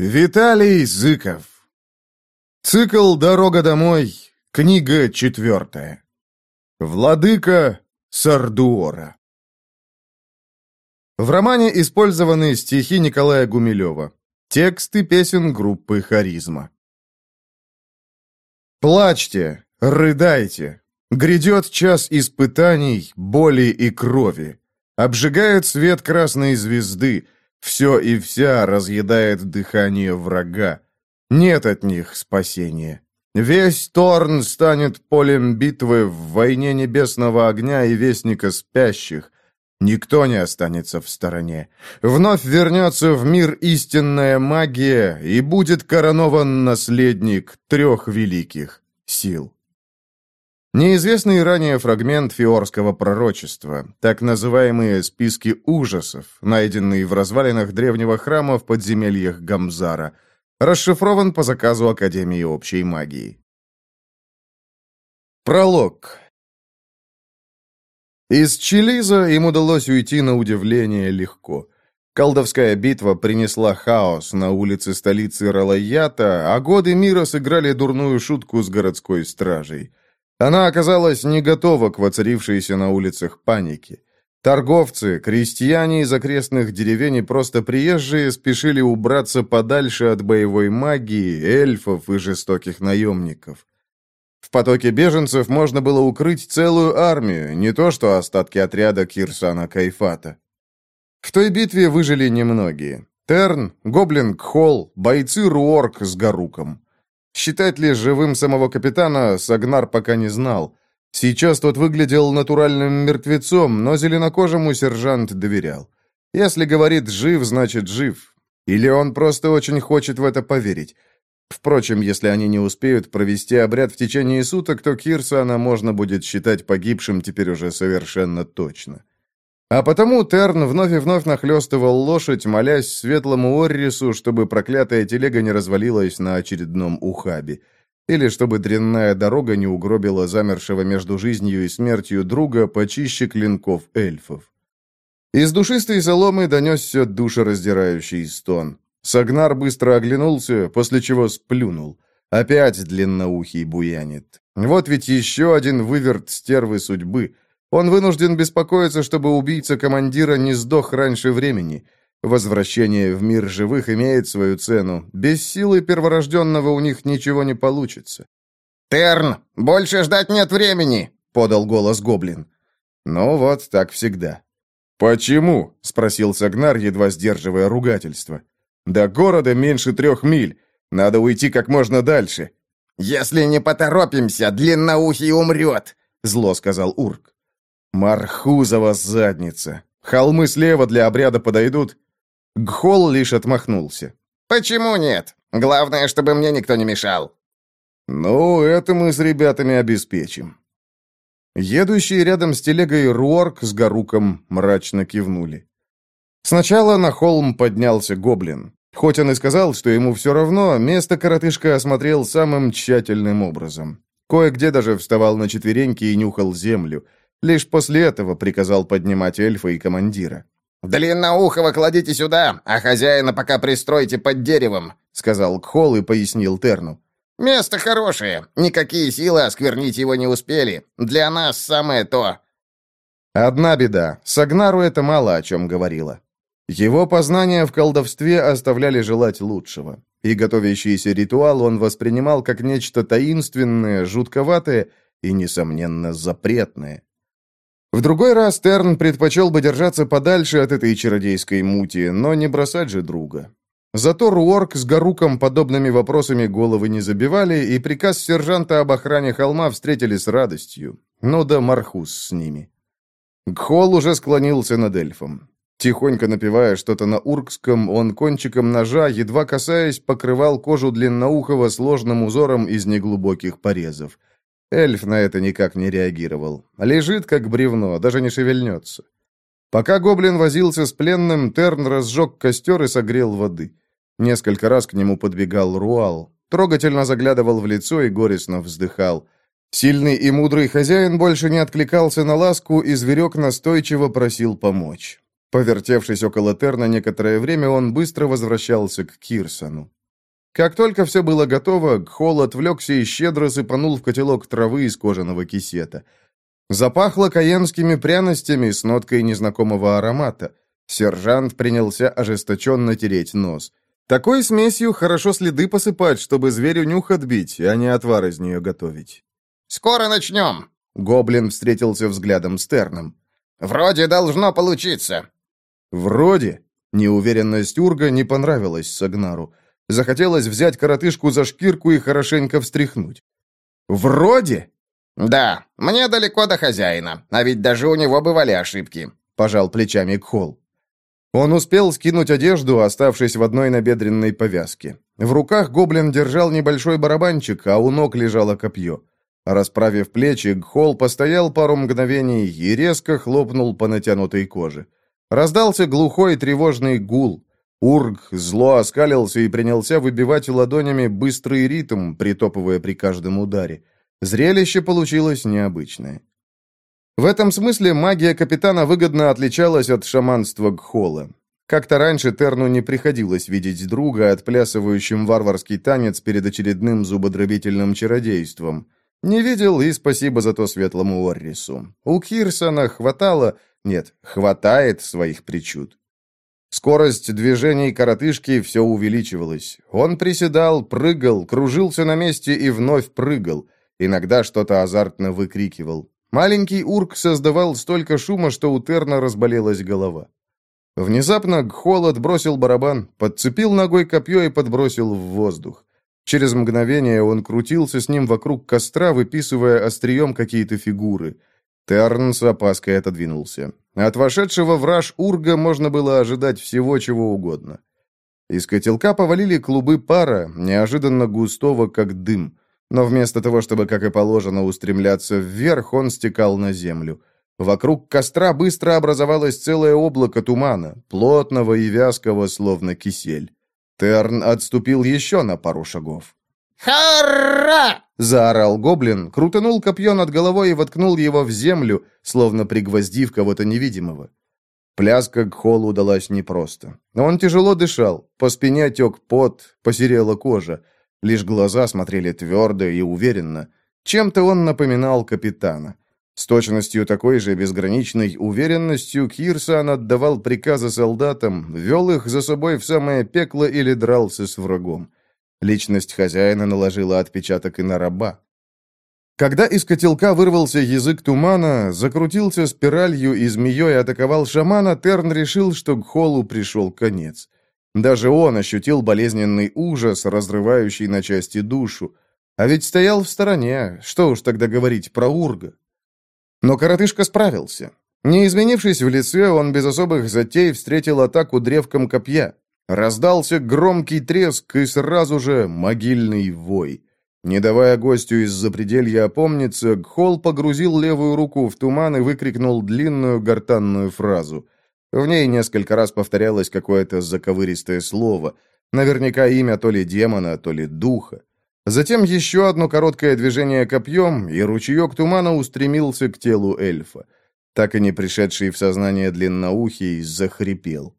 Виталий Зыков. Цикл «Дорога домой», книга четвертая. Владыка Сардуора. В романе использованы стихи Николая Гумилева. Тексты песен группы «Харизма». Плачьте, рыдайте. Грядет час испытаний, боли и крови. Обжигает свет красной звезды — все и вся разъедает дыхание врага. Нет от них спасения. Весь Торн станет полем битвы в войне небесного огня и вестника спящих. Никто не останется в стороне. Вновь вернется в мир истинная магия, и будет коронован наследник трех великих сил. Неизвестный ранее фрагмент фиорского пророчества, так называемые списки ужасов, найденные в развалинах древнего храма в подземельях Гамзара, расшифрован по заказу Академии общей магии. Пролог. Из Чилиза им удалось уйти на удивление легко. Колдовская битва принесла хаос на улице столицы Ралаята, а годы мира сыграли дурную шутку с городской стражей. Она оказалась не готова к воцарившейся на улицах панике. Торговцы, крестьяне из окрестных деревень и просто приезжие спешили убраться подальше от боевой магии, эльфов и жестоких наемников. В потоке беженцев можно было укрыть целую армию, не то что остатки отряда Кирсана Кайфата. В той битве выжили немногие. Терн, Гоблин Кхол, бойцы Руорк с Гаруком. Считать ли живым самого капитана Сагнар пока не знал. Сейчас тот выглядел натуральным мертвецом, но зеленокожему сержант доверял. Если говорит «жив», значит «жив». Или он просто очень хочет в это поверить. Впрочем, если они не успеют провести обряд в течение суток, то Кирсана можно будет считать погибшим теперь уже совершенно точно. А потому Терн вновь и вновь нахлестывал лошадь, молясь светлому Оррису, чтобы проклятая телега не развалилась на очередном ухабе. Или чтобы дрянная дорога не угробила замершего между жизнью и смертью друга почище клинков эльфов. Из душистой соломы донесся душераздирающий стон. Сагнар быстро оглянулся, после чего сплюнул. Опять длинноухий буянит. Вот ведь еще один выверт стервы судьбы — он вынужден беспокоиться, чтобы убийца командира не сдох раньше времени. Возвращение в мир живых имеет свою цену. Без силы перворожденного у них ничего не получится. «Терн, больше ждать нет времени!» — подал голос Гоблин. Ну вот, так всегда. «Почему?» — спросил Сагнар, едва сдерживая ругательство. «До города меньше трех миль. Надо уйти как можно дальше». «Если не поторопимся, длинноухий умрет!» — зло сказал Урк. Мархузова задница. Холмы слева для обряда подойдут. Гхол лишь отмахнулся. Почему нет? Главное, чтобы мне никто не мешал. Ну, это мы с ребятами обеспечим. Едущие рядом с телегой Руорк с Гаруком мрачно кивнули. Сначала на холм поднялся гоблин. Хоть он и сказал, что ему все равно, место коротышка осмотрел самым тщательным образом. Кое-где даже вставал на четвереньки и нюхал землю – Лишь после этого приказал поднимать эльфа и командира. «Длинноухого кладите сюда, а хозяина пока пристройте под деревом», сказал Кхол и пояснил Терну. «Место хорошее. Никакие силы осквернить его не успели. Для нас самое то». Одна беда. Сагнару это мало о чем говорило. Его познания в колдовстве оставляли желать лучшего. И готовящийся ритуал он воспринимал как нечто таинственное, жутковатое и, несомненно, запретное. В другой раз Терн предпочел бы держаться подальше от этой чародейской мути, но не бросать же друга. Зато Руорк с Гаруком подобными вопросами головы не забивали, и приказ сержанта об охране холма встретили с радостью. Ну да Мархус с ними. Гхол уже склонился над эльфом. Тихонько напевая что-то на уркском, он кончиком ножа, едва касаясь, покрывал кожу длинноухого сложным узором из неглубоких порезов. Эльф на это никак не реагировал. Лежит, как бревно, даже не шевельнется. Пока гоблин возился с пленным, Терн разжег костер и согрел воды. Несколько раз к нему подбегал Руал. Трогательно заглядывал в лицо и горестно вздыхал. Сильный и мудрый хозяин больше не откликался на ласку, и зверек настойчиво просил помочь. Повертевшись около Терна некоторое время, он быстро возвращался к Кирсону. Как только все было готово, Гхол отвлекся и щедро сыпанул в котелок травы из кожаного кисета. Запахло каенскими пряностями с ноткой незнакомого аромата. Сержант принялся ожесточенно тереть нос. Такой смесью хорошо следы посыпать, чтобы зверю нюх отбить, а не отвар из нее готовить. «Скоро начнем!» Гоблин встретился взглядом с Терном. «Вроде должно получиться». «Вроде?» Неуверенность Урга не понравилась Сагнару. Захотелось взять коротышку за шкирку и хорошенько встряхнуть. «Вроде?» «Да, мне далеко до хозяина, а ведь даже у него бывали ошибки», — пожал плечами Кхол. Он успел скинуть одежду, оставшись в одной набедренной повязке. В руках гоблин держал небольшой барабанчик, а у ног лежало копье. Расправив плечи, Гхол постоял пару мгновений и резко хлопнул по натянутой коже. Раздался глухой тревожный гул. Ург зло оскалился и принялся выбивать ладонями быстрый ритм, притопывая при каждом ударе. Зрелище получилось необычное. В этом смысле магия капитана выгодно отличалась от шаманства Гхола. Как-то раньше Терну не приходилось видеть друга, отплясывающим варварский танец перед очередным зубодробительным чародейством. Не видел, и спасибо за то светлому Оррису. У Кирсона хватало, нет, хватает своих причуд. Скорость движений коротышки все увеличивалась. Он приседал, прыгал, кружился на месте и вновь прыгал. Иногда что-то азартно выкрикивал. Маленький урк создавал столько шума, что у Терна разболелась голова. Внезапно Гхол отбросил барабан, подцепил ногой копье и подбросил в воздух. Через мгновение он крутился с ним вокруг костра, выписывая острием какие-то фигуры. Терн с опаской отодвинулся. От вошедшего враж Урга можно было ожидать всего, чего угодно. Из котелка повалили клубы пара, неожиданно густого, как дым. Но вместо того, чтобы, как и положено, устремляться вверх, он стекал на землю. Вокруг костра быстро образовалось целое облако тумана, плотного и вязкого, словно кисель. Терн отступил еще на пару шагов. «Хара!» — заорал гоблин, крутанул копье над головой и воткнул его в землю, словно пригвоздив кого-то невидимого. Пляска к холу удалась непросто. Он тяжело дышал, по спине тек пот, посерела кожа. Лишь глаза смотрели твердо и уверенно. Чем-то он напоминал капитана. С точностью такой же безграничной уверенностью Кирсан отдавал приказы солдатам, вел их за собой в самое пекло или дрался с врагом. Личность хозяина наложила отпечаток и на раба. Когда из котелка вырвался язык тумана, закрутился спиралью и змеей атаковал шамана, Терн решил, что к холу пришел конец. Даже он ощутил болезненный ужас, разрывающий на части душу. А ведь стоял в стороне, что уж тогда говорить про Урга. Но коротышка справился. Не изменившись в лице, он без особых затей встретил атаку древком копья. Раздался громкий треск и сразу же могильный вой. Не давая гостю из запределья опомниться, Гхол погрузил левую руку в туман и выкрикнул длинную гортанную фразу — в ней несколько раз повторялось какое-то заковыристое слово. Наверняка имя то ли демона, то ли духа. Затем еще одно короткое движение копьем, и ручеек тумана устремился к телу эльфа. Так и не пришедший в сознание длинноухий захрипел.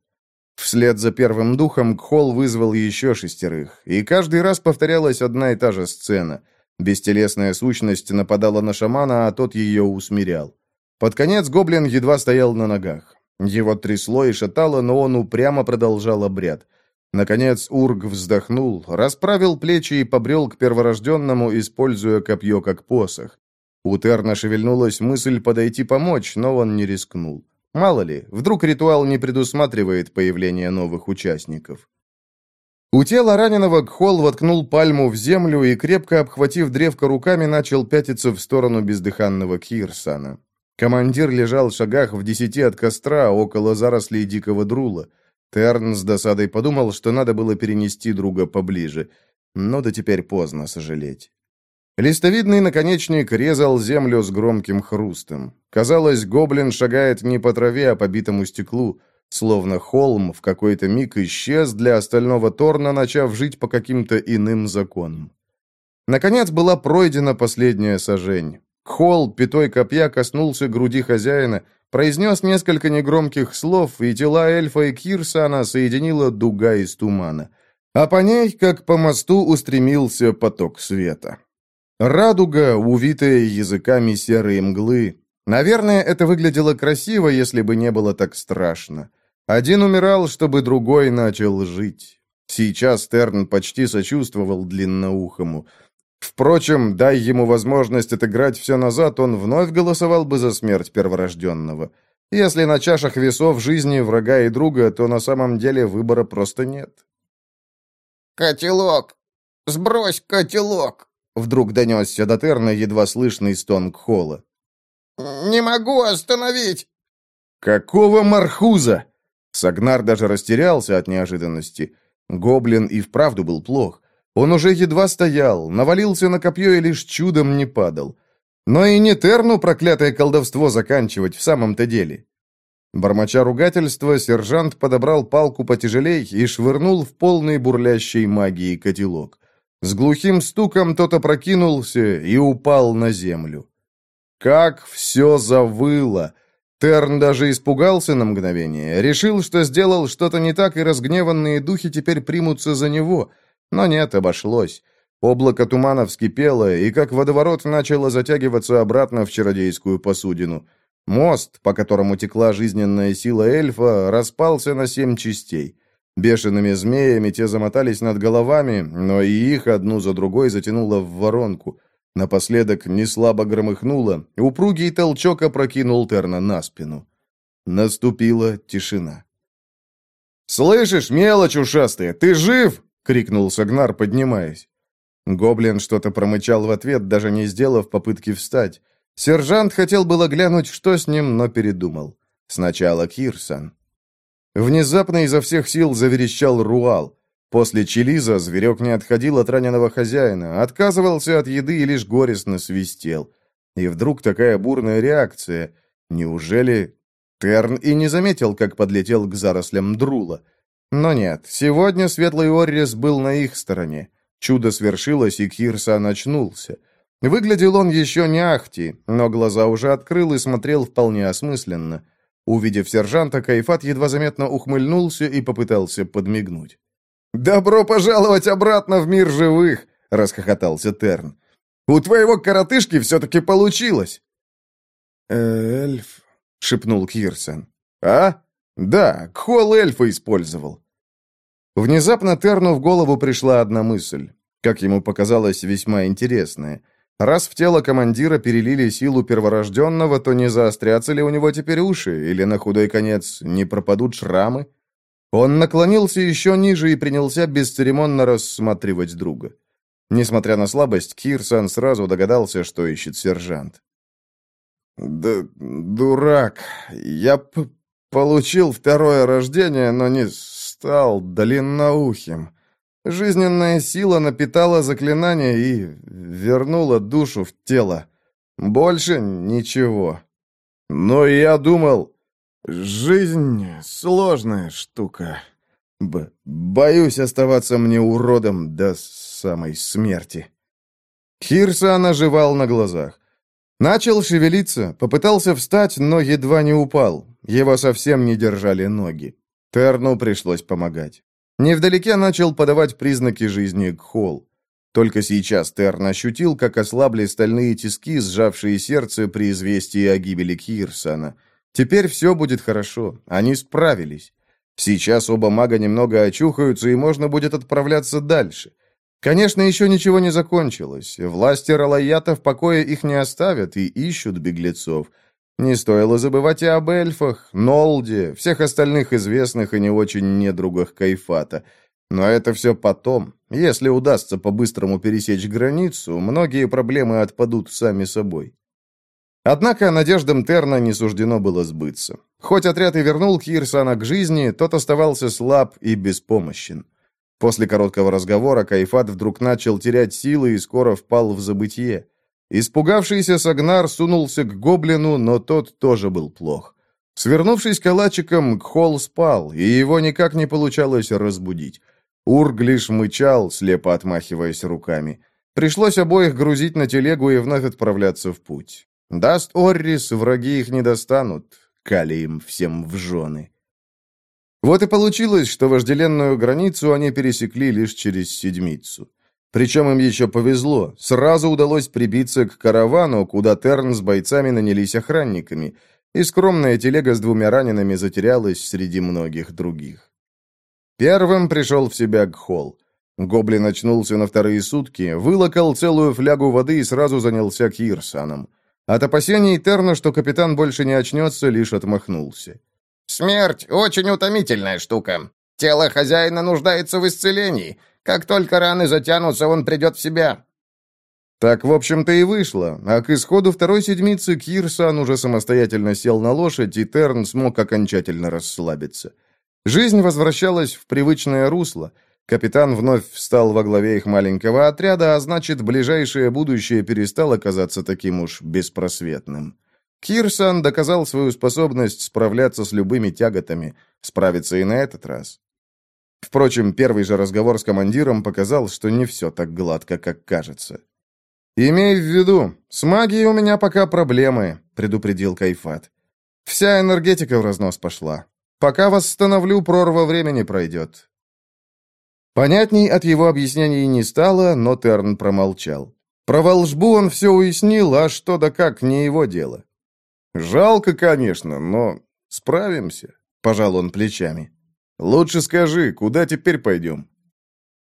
Вслед за первым духом Кхол вызвал еще шестерых, и каждый раз повторялась одна и та же сцена. Бестелесная сущность нападала на шамана, а тот ее усмирял. Под конец гоблин едва стоял на ногах. Его трясло и шатало, но он упрямо продолжал обряд. Наконец Ург вздохнул, расправил плечи и побрел к перворожденному, используя копье как посох. У Терна шевельнулась мысль подойти помочь, но он не рискнул. Мало ли, вдруг ритуал не предусматривает появление новых участников. У тела раненого Гхол воткнул пальму в землю и, крепко обхватив древко руками, начал пятиться в сторону бездыханного Кирсана. Командир лежал в шагах в десяти от костра, около зарослей дикого друла. Терн с досадой подумал, что надо было перенести друга поближе. Но да теперь поздно сожалеть. Листовидный наконечник резал землю с громким хрустом. Казалось, гоблин шагает не по траве, а по битому стеклу, словно холм в какой-то миг исчез для остального Торна, начав жить по каким-то иным законам. Наконец была пройдена последняя сажень. Холл пятой копья коснулся груди хозяина, произнес несколько негромких слов, и тела эльфа и Кирсана соединила дуга из тумана. А по ней, как по мосту, устремился поток света. Радуга, увитая языками серой мглы. Наверное, это выглядело красиво, если бы не было так страшно. Один умирал, чтобы другой начал жить. Сейчас Терн почти сочувствовал длинноухому. Впрочем, дай ему возможность отыграть все назад, он вновь голосовал бы за смерть перворожденного. Если на чашах весов жизни врага и друга, то на самом деле выбора просто нет. «Котелок! Сбрось котелок!» Вдруг донесся до Терна едва слышный стон Кхола. «Не могу остановить!» «Какого мархуза?» Сагнар даже растерялся от неожиданности. Гоблин и вправду был плох. Он уже едва стоял, навалился на копье и лишь чудом не падал. Но и не Терну проклятое колдовство заканчивать в самом-то деле. Бормоча ругательства, сержант подобрал палку потяжелей и швырнул в полный бурлящей магии котелок. С глухим стуком тот опрокинулся и упал на землю. Как все завыло! Терн даже испугался на мгновение, решил, что сделал что-то не так, и разгневанные духи теперь примутся за него. Но нет, обошлось. Облако тумана вскипело, и как водоворот начало затягиваться обратно в чародейскую посудину. Мост, по которому текла жизненная сила эльфа, распался на семь частей. Бешеными змеями те замотались над головами, но и их одну за другой затянуло в воронку. Напоследок неслабо громыхнуло, упругий толчок опрокинул Терна на спину. Наступила тишина. «Слышишь, мелочь ушастая, ты жив?» — крикнул Сагнар, поднимаясь. Гоблин что-то промычал в ответ, даже не сделав попытки встать. Сержант хотел было глянуть, что с ним, но передумал. Сначала Кирсан. Внезапно изо всех сил заверещал Руал. После Челиза зверек не отходил от раненого хозяина, отказывался от еды и лишь горестно свистел. И вдруг такая бурная реакция. Неужели... Терн и не заметил, как подлетел к зарослям Друла. Но нет, сегодня Светлый Оррис был на их стороне. Чудо свершилось, и Кирса очнулся. Выглядел он еще не ахти, но глаза уже открыл и смотрел вполне осмысленно. Увидев сержанта, Кайфат едва заметно ухмыльнулся и попытался подмигнуть. «Добро пожаловать обратно в мир живых!» — расхохотался Терн. «У твоего коротышки все-таки получилось!» «Эльф», — шепнул Кирсон. «А? Да, Кхол эльфа использовал». Внезапно Терну в голову пришла одна мысль, как ему показалось, весьма интересная — Раз в тело командира перелили силу перворожденного, то не заострятся ли у него теперь уши, или на худой конец не пропадут шрамы? Он наклонился еще ниже и принялся бесцеремонно рассматривать друга. Несмотря на слабость, Кирсан сразу догадался, что ищет сержант. «Да дурак, я получил второе рождение, но не стал длинноухим. Жизненная сила напитала заклинание и вернула душу в тело. Больше ничего. Но я думал, жизнь сложная штука. Б боюсь оставаться мне уродом до самой смерти. Хирсан оживал на глазах. Начал шевелиться, попытался встать, но едва не упал. Его совсем не держали ноги. Терну пришлось помогать. Невдалеке начал подавать признаки жизни Гхол. Только сейчас Терн ощутил, как ослабли стальные тиски, сжавшие сердце при известии о гибели Кирсона. Теперь все будет хорошо. Они справились. Сейчас оба мага немного очухаются, и можно будет отправляться дальше. Конечно, еще ничего не закончилось. Власти Ралаята в покое их не оставят и ищут беглецов. Не стоило забывать и об эльфах, Нолде, всех остальных известных и не очень недругах Кайфата. Но это все потом. Если удастся по-быстрому пересечь границу, многие проблемы отпадут сами собой. Однако надеждам Терна не суждено было сбыться. Хоть отряд и вернул Кирсана к жизни, тот оставался слаб и беспомощен. После короткого разговора Кайфат вдруг начал терять силы и скоро впал в забытье. Испугавшийся Сагнар сунулся к гоблину, но тот тоже был плох. Свернувшись калачиком, Кхол спал, и его никак не получалось разбудить. Ург лишь мычал, слепо отмахиваясь руками. Пришлось обоих грузить на телегу и вновь отправляться в путь. Даст Оррис, враги их не достанут. Кали им всем в жены. Вот и получилось, что вожделенную границу они пересекли лишь через седмицу. Причем им еще повезло. Сразу удалось прибиться к каравану, куда Терн с бойцами нанялись охранниками, и скромная телега с двумя ранеными затерялась среди многих других. Первым пришел в себя Гхол. Гоблин очнулся на вторые сутки, вылокал целую флягу воды и сразу занялся Кирсаном. От опасений Терна, что капитан больше не очнется, лишь отмахнулся. «Смерть — очень утомительная штука. Тело хозяина нуждается в исцелении. Как только раны затянутся, он придет в себя». Так, в общем-то, и вышло. А к исходу второй седмицы Кирсан уже самостоятельно сел на лошадь, и Терн смог окончательно расслабиться. Жизнь возвращалась в привычное русло. Капитан вновь встал во главе их маленького отряда, а значит, ближайшее будущее перестало казаться таким уж беспросветным. Кирсан доказал свою способность справляться с любыми тяготами, справиться и на этот раз. Впрочем, первый же разговор с командиром показал, что не все так гладко, как кажется. «Имей в виду, с магией у меня пока проблемы», — предупредил Кайфат. «Вся энергетика в разнос пошла. Пока восстановлю, прорва времени пройдет». Понятней от его объяснений не стало, но Терн промолчал. Про волжбу он все уяснил, а что да как, не его дело. «Жалко, конечно, но справимся», — пожал он плечами. «Лучше скажи, куда теперь пойдем?»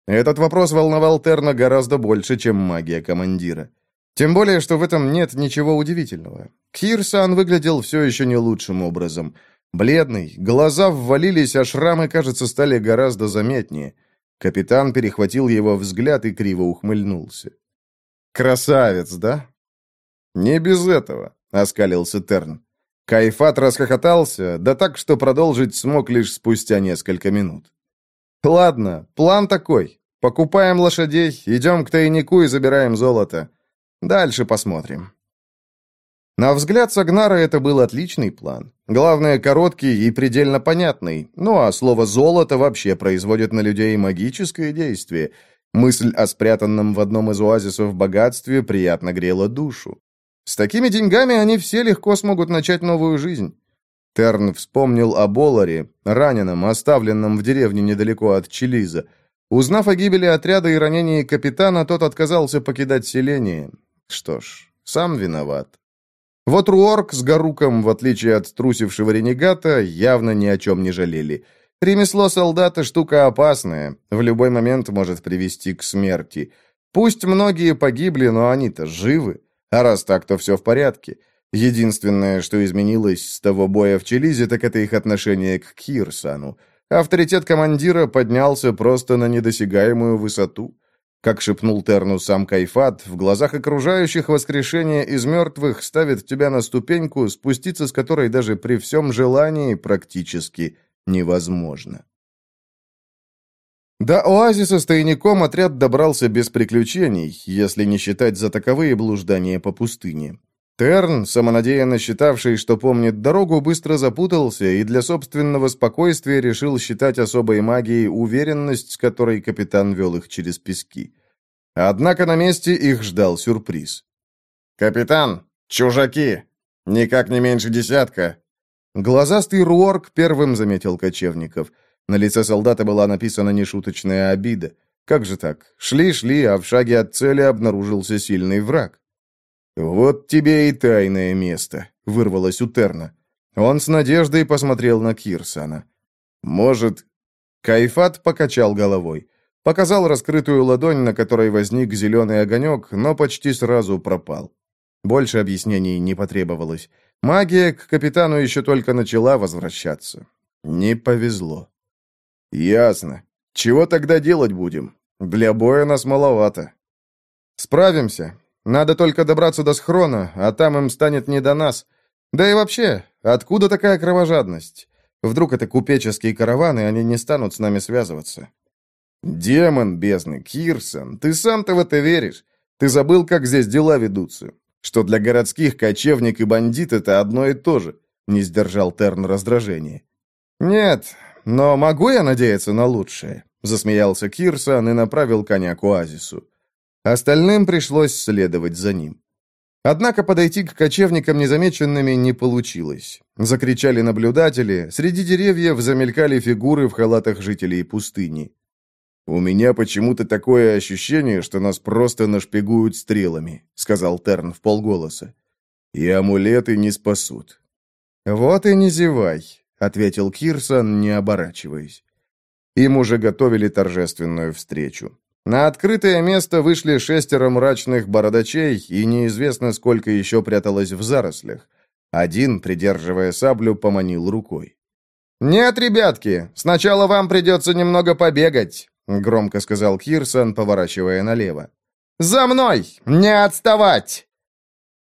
Этот вопрос волновал Терна гораздо больше, чем магия командира. Тем более, что в этом нет ничего удивительного. Кирсан выглядел все еще не лучшим образом. Бледный, глаза ввалились, а шрамы, кажется, стали гораздо заметнее. Капитан перехватил его взгляд и криво ухмыльнулся. «Красавец, да?» «Не без этого», — оскалился Терн. Кайфат расхохотался, да так, что продолжить смог лишь спустя несколько минут. «Ладно, план такой. Покупаем лошадей, идем к тайнику и забираем золото. Дальше посмотрим». На взгляд Сагнара это был отличный план. Главное, короткий и предельно понятный. Ну а слово «золото» вообще производит на людей магическое действие. Мысль о спрятанном в одном из оазисов богатстве приятно грела душу. С такими деньгами они все легко смогут начать новую жизнь. Терн вспомнил о Боларе, раненом, оставленном в деревне недалеко от Челиза. Узнав о гибели отряда и ранении капитана, тот отказался покидать селение. Что ж, сам виноват. Вот Руорк с Гаруком, в отличие от трусившего ренегата, явно ни о чем не жалели. Ремесло солдата – штука опасная, в любой момент может привести к смерти. Пусть многие погибли, но они-то живы. А раз так, то все в порядке. Единственное, что изменилось с того боя в Челизе, так это их отношение к Кирсану. Авторитет командира поднялся просто на недосягаемую высоту. Как шепнул Терну сам Кайфат, в глазах окружающих воскрешение из мертвых ставит тебя на ступеньку, спуститься с которой даже при всем желании практически невозможно. До оазиса с тайником отряд добрался без приключений, если не считать за таковые блуждания по пустыне. Терн, самонадеянно считавший, что помнит дорогу, быстро запутался и для собственного спокойствия решил считать особой магией уверенность, с которой капитан вел их через пески. Однако на месте их ждал сюрприз. «Капитан, чужаки! Никак не меньше десятка!» Глазастый Руорк первым заметил кочевников – на лице солдата была написана нешуточная обида. Как же так? Шли-шли, а в шаге от цели обнаружился сильный враг. «Вот тебе и тайное место», — вырвалось у Терна. Он с надеждой посмотрел на Кирсана. «Может...» Кайфат покачал головой. Показал раскрытую ладонь, на которой возник зеленый огонек, но почти сразу пропал. Больше объяснений не потребовалось. Магия к капитану еще только начала возвращаться. Не повезло. «Ясно. Чего тогда делать будем? Для боя нас маловато». «Справимся. Надо только добраться до схрона, а там им станет не до нас. Да и вообще, откуда такая кровожадность? Вдруг это купеческие караваны, они не станут с нами связываться?» «Демон бездны, Кирсон, ты сам-то в это веришь? Ты забыл, как здесь дела ведутся? Что для городских кочевник и бандит это одно и то же?» Не сдержал Терн раздражение. «Нет, но могу я надеяться на лучшее?» — засмеялся Кирсон и направил коня к оазису. Остальным пришлось следовать за ним. Однако подойти к кочевникам незамеченными не получилось. Закричали наблюдатели, среди деревьев замелькали фигуры в халатах жителей пустыни. «У меня почему-то такое ощущение, что нас просто нашпигуют стрелами», — сказал Терн в полголоса. «И амулеты не спасут». «Вот и не зевай», — ответил Кирсон, не оборачиваясь. Им уже готовили торжественную встречу. На открытое место вышли шестеро мрачных бородачей, и неизвестно, сколько еще пряталось в зарослях. Один, придерживая саблю, поманил рукой. «Нет, ребятки, сначала вам придется немного побегать», — громко сказал Кирсон, поворачивая налево. «За мной! Не отставать!»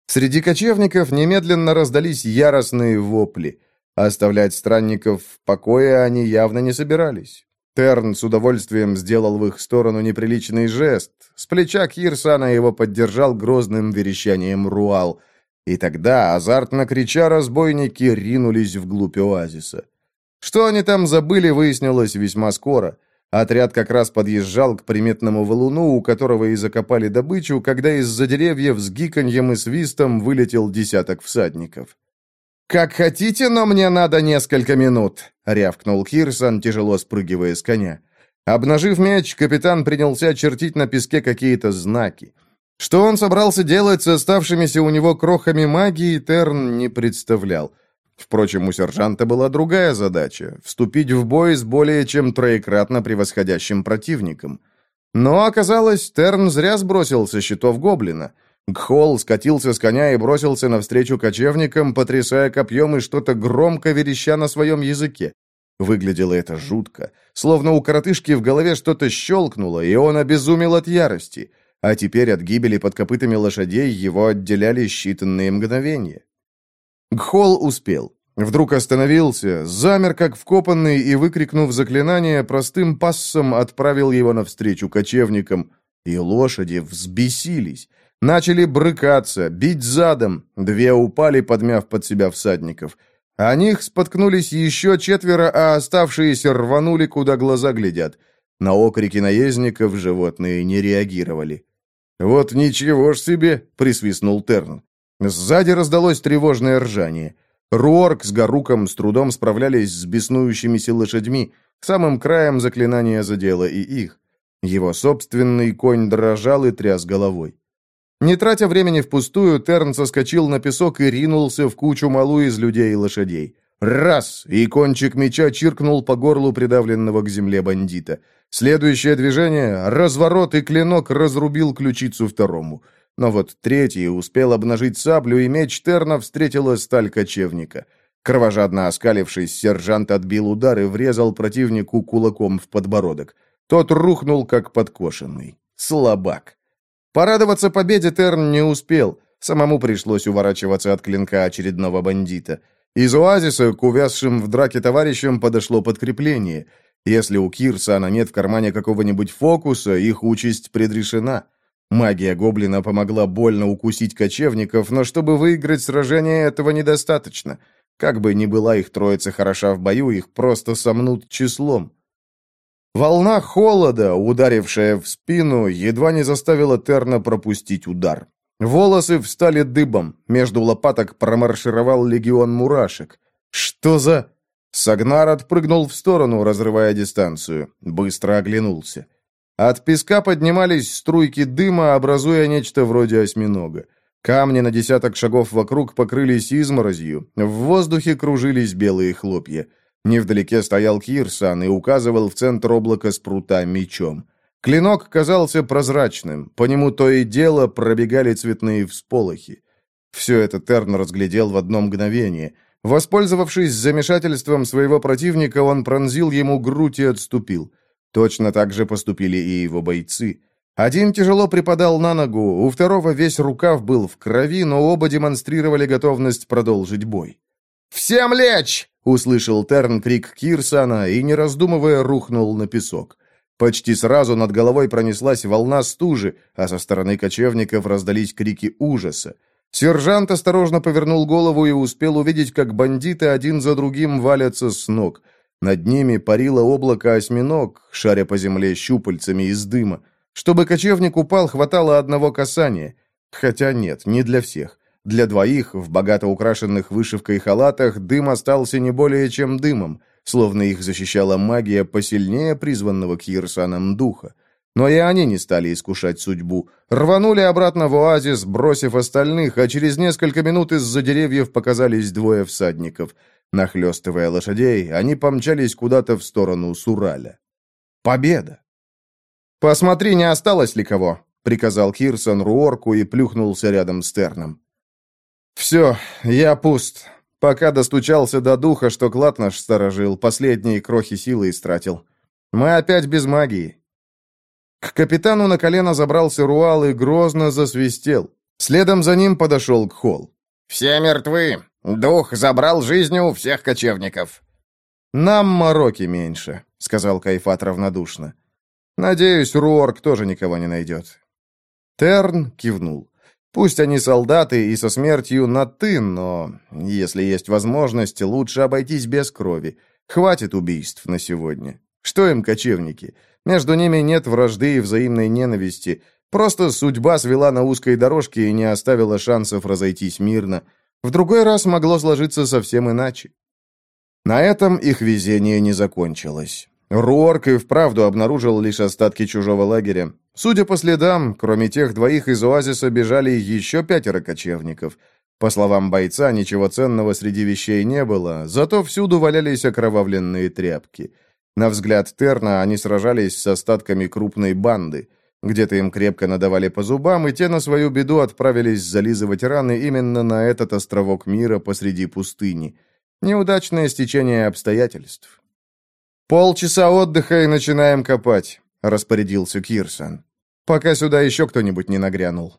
Среди кочевников немедленно раздались яростные вопли. Оставлять странников в покое они явно не собирались. Терн с удовольствием сделал в их сторону неприличный жест. С плеча Кирсана его поддержал грозным верещанием Руал. И тогда, азартно крича, разбойники ринулись вглубь оазиса. Что они там забыли, выяснилось весьма скоро. Отряд как раз подъезжал к приметному валуну, у которого и закопали добычу, когда из-за деревьев с гиканьем и свистом вылетел десяток всадников. «Как хотите, но мне надо несколько минут», — рявкнул Кирсон, тяжело спрыгивая с коня. Обнажив меч, капитан принялся чертить на песке какие-то знаки. Что он собрался делать с оставшимися у него крохами магии, Терн не представлял. Впрочем, у сержанта была другая задача — вступить в бой с более чем троекратно превосходящим противником. Но оказалось, Терн зря сбросил со счетов гоблина — Гхол скатился с коня и бросился навстречу кочевникам, потрясая копьем и что-то громко вереща на своем языке. Выглядело это жутко, словно у коротышки в голове что-то щелкнуло, и он обезумел от ярости, а теперь от гибели под копытами лошадей его отделяли считанные мгновения. Гхол успел. Вдруг остановился, замер как вкопанный и, выкрикнув заклинание, простым пассом отправил его навстречу кочевникам, и лошади взбесились. Начали брыкаться, бить задом. Две упали, подмяв под себя всадников. О них споткнулись еще четверо, а оставшиеся рванули, куда глаза глядят. На окрики наездников животные не реагировали. «Вот ничего ж себе!» — присвистнул Терн. Сзади раздалось тревожное ржание. Руорк с Гаруком с трудом справлялись с беснующимися лошадьми. Самым краем заклинания задело и их. Его собственный конь дрожал и тряс головой. Не тратя времени впустую, Терн соскочил на песок и ринулся в кучу малу из людей и лошадей. Раз! И кончик меча чиркнул по горлу придавленного к земле бандита. Следующее движение — разворот, и клинок разрубил ключицу второму. Но вот третий успел обнажить саблю, и меч Терна встретила сталь кочевника. Кровожадно оскалившись, сержант отбил удар и врезал противнику кулаком в подбородок. Тот рухнул, как подкошенный. Слабак. Порадоваться победе Терн не успел. Самому пришлось уворачиваться от клинка очередного бандита. Из оазиса к увязшим в драке товарищам подошло подкрепление. Если у Кирсана нет в кармане какого-нибудь фокуса, их участь предрешена. Магия гоблина помогла больно укусить кочевников, но чтобы выиграть сражение, этого недостаточно. Как бы ни была их троица хороша в бою, их просто сомнут числом. Волна холода, ударившая в спину, едва не заставила Терна пропустить удар. Волосы встали дыбом, между лопаток промаршировал легион мурашек. «Что за...» Сагнар отпрыгнул в сторону, разрывая дистанцию. Быстро оглянулся. От песка поднимались струйки дыма, образуя нечто вроде осьминога. Камни на десяток шагов вокруг покрылись изморозью. В воздухе кружились белые хлопья. Невдалеке стоял Кирсан и указывал в центр облака с прута мечом. Клинок казался прозрачным, по нему то и дело пробегали цветные всполохи. Все это Терн разглядел в одно мгновение. Воспользовавшись замешательством своего противника, он пронзил ему грудь и отступил. Точно так же поступили и его бойцы. Один тяжело припадал на ногу, у второго весь рукав был в крови, но оба демонстрировали готовность продолжить бой. «Всем лечь!» Услышал Терн крик Кирсана и, не раздумывая, рухнул на песок. Почти сразу над головой пронеслась волна стужи, а со стороны кочевников раздались крики ужаса. Сержант осторожно повернул голову и успел увидеть, как бандиты один за другим валятся с ног. Над ними парило облако осьминог, шаря по земле щупальцами из дыма. Чтобы кочевник упал, хватало одного касания. Хотя нет, не для всех. Для двоих, в богато украшенных вышивкой халатах, дым остался не более чем дымом, словно их защищала магия посильнее призванного к Ерсанам духа. Но и они не стали искушать судьбу. Рванули обратно в оазис, бросив остальных, а через несколько минут из-за деревьев показались двое всадников. Нахлестывая лошадей, они помчались куда-то в сторону Сураля. Победа! «Посмотри, не осталось ли кого?» — приказал Кирсон Руорку и плюхнулся рядом с Терном. «Все, я пуст. Пока достучался до духа, что клад наш сторожил, последние крохи силы истратил. Мы опять без магии. К капитану на колено забрался Руал и грозно засвистел. Следом за ним подошел к холл. «Все мертвы. Дух забрал жизнь у всех кочевников». «Нам мороки меньше», — сказал Кайфат равнодушно. «Надеюсь, Руорк тоже никого не найдет». Терн кивнул. «Пусть они солдаты и со смертью на «ты», но, если есть возможность, лучше обойтись без крови. Хватит убийств на сегодня. Что им кочевники? Между ними нет вражды и взаимной ненависти. Просто судьба свела на узкой дорожке и не оставила шансов разойтись мирно. В другой раз могло сложиться совсем иначе. На этом их везение не закончилось. Руорк и вправду обнаружил лишь остатки чужого лагеря. Судя по следам, кроме тех двоих из оазиса бежали еще пятеро кочевников. По словам бойца, ничего ценного среди вещей не было, зато всюду валялись окровавленные тряпки – на взгляд Терна они сражались с остатками крупной банды. Где-то им крепко надавали по зубам, и те на свою беду отправились зализывать раны именно на этот островок мира посреди пустыни. Неудачное стечение обстоятельств. «Полчаса отдыха и начинаем копать», — распорядился Кирсон. «Пока сюда еще кто-нибудь не нагрянул».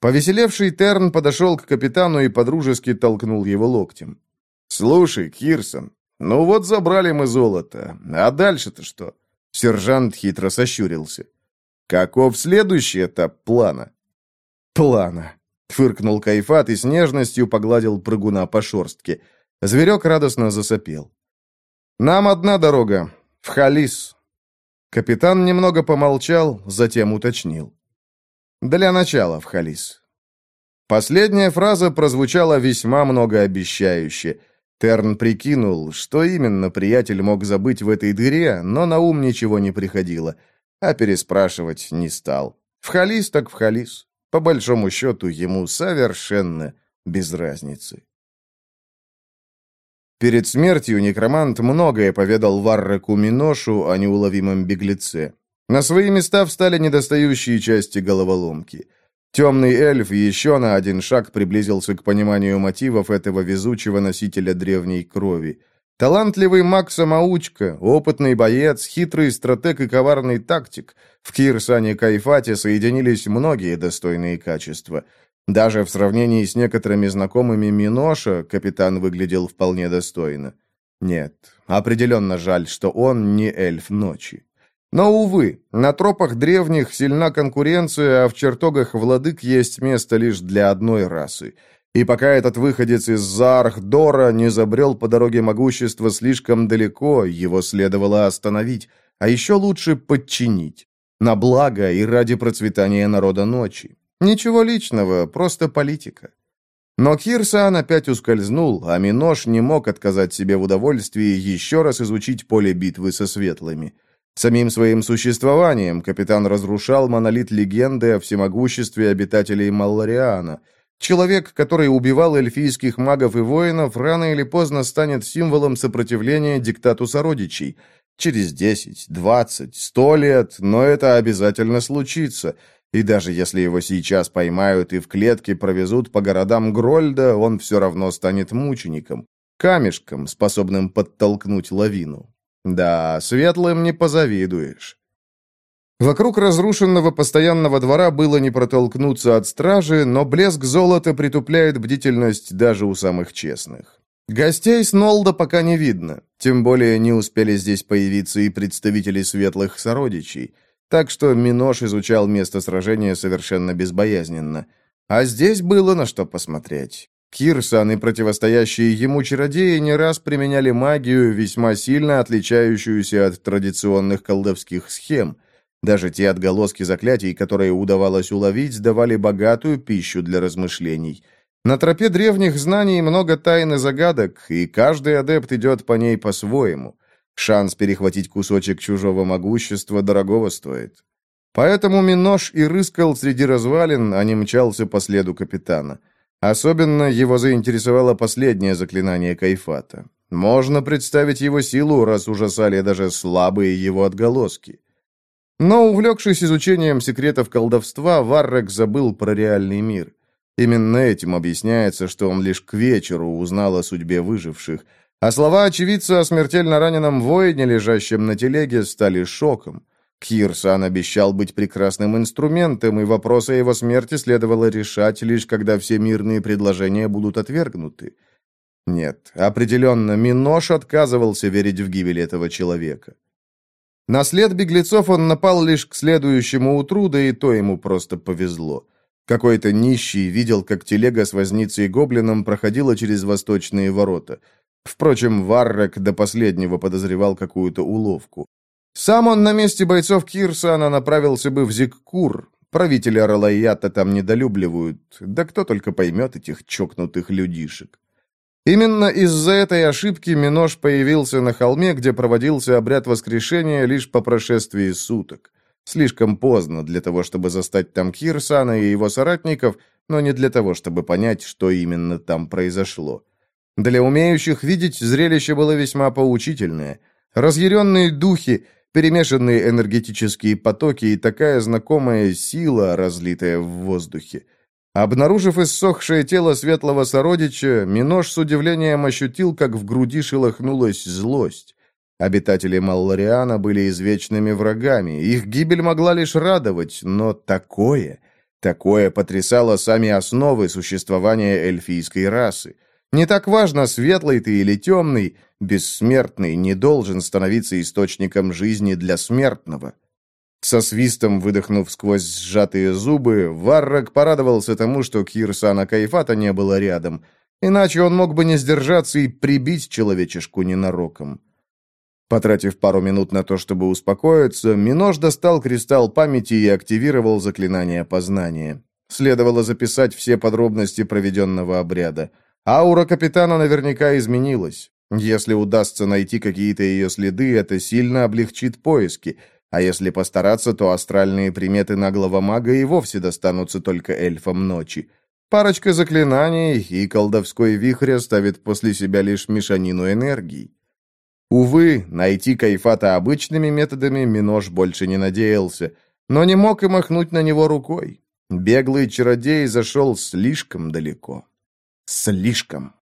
Повеселевший Терн подошел к капитану и подружески толкнул его локтем. «Слушай, Кирсон, «Ну вот забрали мы золото. А дальше-то что?» Сержант хитро сощурился. «Каков следующий этап плана?» «Плана», — фыркнул Кайфат и с нежностью погладил прыгуна по шорстке. Зверек радостно засопел. «Нам одна дорога. В Халис». Капитан немного помолчал, затем уточнил. «Для начала в Халис». Последняя фраза прозвучала весьма многообещающе. Терн прикинул, что именно приятель мог забыть в этой дыре, но на ум ничего не приходило, а переспрашивать не стал. В халис так в халис. По большому счету, ему совершенно без разницы. Перед смертью некромант многое поведал Варраку Миношу о неуловимом беглеце. На свои места встали недостающие части головоломки – Темный эльф еще на один шаг приблизился к пониманию мотивов этого везучего носителя древней крови. Талантливый маг-самоучка, опытный боец, хитрый стратег и коварный тактик. В Кирсане Кайфате соединились многие достойные качества. Даже в сравнении с некоторыми знакомыми Миноша капитан выглядел вполне достойно. Нет, определенно жаль, что он не эльф ночи. Но, увы, на тропах древних сильна конкуренция, а в чертогах владык есть место лишь для одной расы. И пока этот выходец из Заархдора не забрел по дороге могущества слишком далеко, его следовало остановить, а еще лучше подчинить. На благо и ради процветания народа ночи. Ничего личного, просто политика. Но Кирсан опять ускользнул, а Минош не мог отказать себе в удовольствии еще раз изучить поле битвы со светлыми – Самим своим существованием капитан разрушал монолит легенды о всемогуществе обитателей Маллариана. Человек, который убивал эльфийских магов и воинов, рано или поздно станет символом сопротивления диктату сородичей. Через десять, двадцать, сто лет, но это обязательно случится. И даже если его сейчас поймают и в клетке провезут по городам Грольда, он все равно станет мучеником, камешком, способным подтолкнуть лавину. Да, светлым не позавидуешь. Вокруг разрушенного постоянного двора было не протолкнуться от стражи, но блеск золота притупляет бдительность даже у самых честных. Гостей с Нолда пока не видно, тем более не успели здесь появиться и представители светлых сородичей, так что Минош изучал место сражения совершенно безбоязненно. А здесь было на что посмотреть. Кирсан и противостоящие ему чародеи не раз применяли магию, весьма сильно отличающуюся от традиционных колдовских схем. Даже те отголоски заклятий, которые удавалось уловить, давали богатую пищу для размышлений. На тропе древних знаний много тайн и загадок, и каждый адепт идет по ней по-своему. Шанс перехватить кусочек чужого могущества дорогого стоит. Поэтому Минош и рыскал среди развалин, а не мчался по следу капитана. Особенно его заинтересовало последнее заклинание Кайфата. Можно представить его силу, раз ужасали даже слабые его отголоски. Но, увлекшись изучением секретов колдовства, Варрек забыл про реальный мир. Именно этим объясняется, что он лишь к вечеру узнал о судьбе выживших, а слова очевидца о смертельно раненом воине, лежащем на телеге, стали шоком. Кирсан обещал быть прекрасным инструментом, и вопрос о его смерти следовало решать, лишь когда все мирные предложения будут отвергнуты. Нет, определенно, Минош отказывался верить в гибель этого человека. На след беглецов он напал лишь к следующему утру, да и то ему просто повезло. Какой-то нищий видел, как телега с возницей и гоблином проходила через восточные ворота. Впрочем, Варрек до последнего подозревал какую-то уловку. Сам он на месте бойцов Кирсана направился бы в Зиккур. Правителя Ралаята там недолюбливают. Да кто только поймет этих чокнутых людишек. Именно из-за этой ошибки Минош появился на холме, где проводился обряд воскрешения лишь по прошествии суток. Слишком поздно для того, чтобы застать там Кирсана и его соратников, но не для того, чтобы понять, что именно там произошло. Для умеющих видеть зрелище было весьма поучительное. Разъяренные духи, перемешанные энергетические потоки и такая знакомая сила, разлитая в воздухе – Обнаружив иссохшее тело светлого сородича, Минош с удивлением ощутил, как в груди шелохнулась злость. Обитатели Маллариана были извечными врагами, их гибель могла лишь радовать, но такое... Такое потрясало сами основы существования эльфийской расы. Не так важно, светлый ты или темный, бессмертный не должен становиться источником жизни для смертного. Со свистом выдохнув сквозь сжатые зубы, Варрак порадовался тому, что Кирсана Кайфата не было рядом, иначе он мог бы не сдержаться и прибить человечешку ненароком. Потратив пару минут на то, чтобы успокоиться, Минож достал кристалл памяти и активировал заклинание познания. Следовало записать все подробности проведенного обряда. Аура капитана наверняка изменилась. Если удастся найти какие-то ее следы, это сильно облегчит поиски — а если постараться, то астральные приметы наглого мага и вовсе достанутся только эльфам ночи. Парочка заклинаний, и колдовской вихрь оставит после себя лишь мешанину энергии. Увы, найти Кайфата обычными методами Минош больше не надеялся, но не мог и махнуть на него рукой. Беглый чародей зашел слишком далеко. Слишком.